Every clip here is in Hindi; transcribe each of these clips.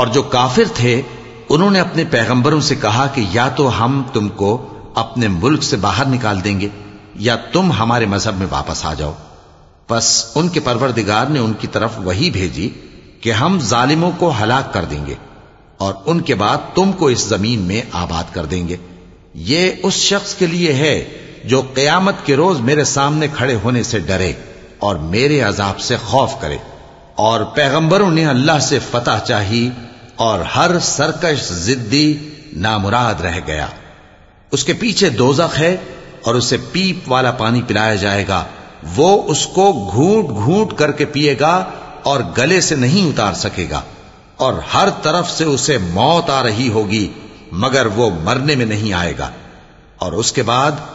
और जो काफिर थे उन्होंने अपने पैगंबरों से कहा कि या तो हम तुमको अपने मुल्क से बाहर निकाल देंगे या तुम हमारे मजहब में वापस आ जाओ बस उनके परवरदिगार ने उनकी तरफ वही भेजी कि हम जालिमों को हलाक कर देंगे और उनके बाद तुमको इस जमीन में आबाद कर देंगे ये उस शख्स के लिए है जो कयामत के रोज मेरे सामने खड़े होने से डरे और मेरे अजाब से खौफ करे। और पैगंबरों ने अल्लाह से फतह चाही और हर सरकश जिद्दी नामुराद रह गया। उसके पीछे दोजख है और उसे पीप वाला पानी पिलाया जाएगा। वो उसको घूट घूट करके पिएगा और गले से नहीं उतार सकेगा। और हर तरफ़ से उसे मौत आ रही होगी, मगर वो मरने में नहीं आएगा। और उसके बाद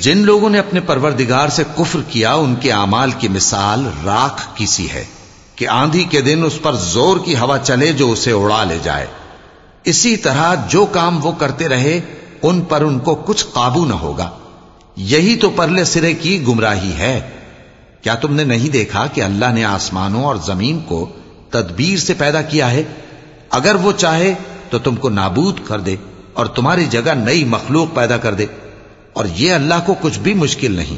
जिन लोगों ने अपने परवरदिगार से कुफ्र किया उनके अमाल की मिसाल राख की सी है कि आंधी के दिन उस पर जोर की हवा चले जो उसे उड़ा ले जाए इसी तरह जो काम वो करते रहे उन पर उनको कुछ काबू न होगा यही तो परले सिरे की गुमराही है। क्या तुमने नहीं देखा कि अल्लाह ने आसमानों और ज़मीन को तदबीर से पैदा किया है? अगर वो चाहे तो तुमको नाबूद कर दे और तुम्हारी जगह नई मखलूक पैदा कर दे। और ये अल्लाह को कुछ भी मुश्किल नहीं।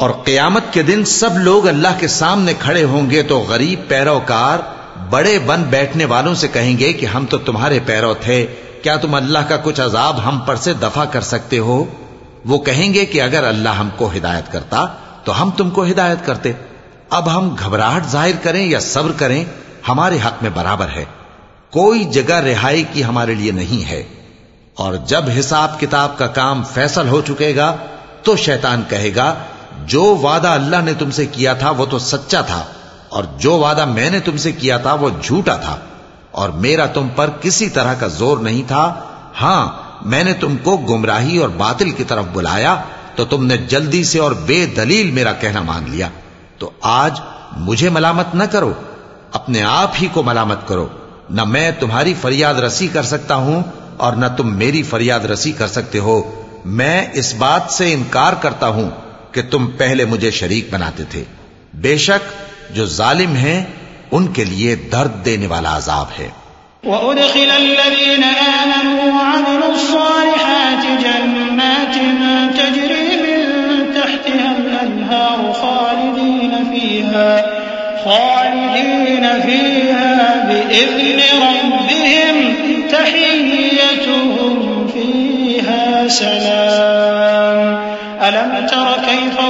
और कयामत के दिन सब लोग अल्लाह के सामने खड़े होंगे तो गरीब पैरोकार बड़े बन बैठने वालों से कहेंगे कि हम तो तुम्हारे पैरों थे, क्या तुम अल्लाह का कुछ अजाब हम पर से दफ़ा कर सकते हो? वो कहेंगे कि अगर अल्लाह हमको हिदायत करता तो हम तुमको हिदायत करते। अब हम घबराहट ज़ाहिर करें या सब्र करें, हमारे हक में बराबर है। कोई जगह रिहाई की हमारे लिए नहीं है। और जब हिसाब किताब का काम फैसल हो चुकेगा तो शैतान कहेगा, जो वादा अल्लाह ने तुमसे किया था, वो तो सच्चा था। और जो वादा मैंने तुमसे किया था वो झूठा था, और मेरा तुम पर किसी तरह का ज़ोर नहीं था। हाँ, मैंने तुमको गुमराही और बातिल की तरफ़ बुलाया तो तुमने जल्दी से और बेदलील मेरा कहना मान लिया। तो आज मुझे मलामत न करो, अपने आप ही को मलामत करो। न मैं तुम्हारी फरियाद रसी कर सकता हूँ, और न तुम मेरी फरियाद रसी कर सकते हो। मैं इस बात से इनकार करता हूँ कि तुम पहले मुझे शरीक बनाते थे। बेशक जो जालिम हैं उनके लिए दर्द देने वाला अजाब है खालिदीन फीहा बिइज़्नि रब्बिहिम तहिय्यतुहुम फीहा सलाम अलम तर कैफ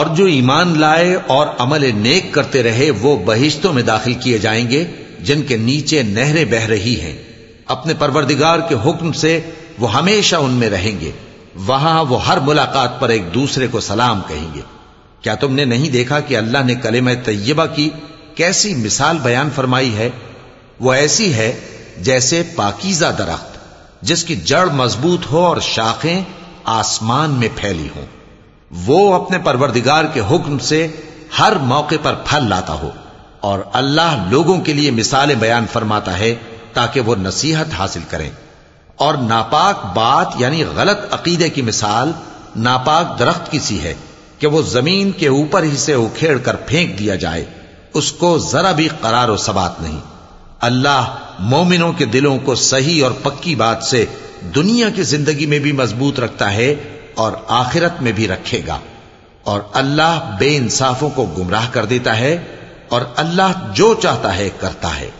और जो ईमान लाए और अमल नेक करते रहे, वो बहिश्तों में दाखिल किए जाएँगे, जिनके नीचे नहरें बह रही हैं। अपने परवरदिगार के हुक्म से वो हमेशा उनमें रहेंगे। वहाँ वो हर मुलाकात पर एक दूसरे को सलाम कहेंगे। क्या तुमने नहीं देखा कि अल्लाह ने कलेम तैयबा की कैसी मिसाल बयान फरमाई है? वो ऐसी है जैसे पाकिजा दरख्त, जिसकी जड़ मज़बूत हो और शाखें आसमान में फैली हों। वो अपने परवरदिगार के हुक्म से हर मौके पर फल लाता हो और अल्लाह लोगों के लिए मिसालें बयान फरमाता है ताकि वो नसीहत हासिल करें। और नापाक बात यानी गलत अकीदे की मिसाल नापाक दरख्त की सी है कि वो ज़मीन के ऊपर ही से उखेड़ कर फेंक दिया जाए, उसको जरा भी करार सबात नहीं। अल्लाह मोमिनों के दिलों को सही और पक्की बात से दुनिया की ज़िंदगी में भी मज़बूत रखता है और आखिरत में भी रखेगा। और अल्लाह बे इंसाफों को गुमराह कर देता है और अल्लाह जो चाहता है करता है।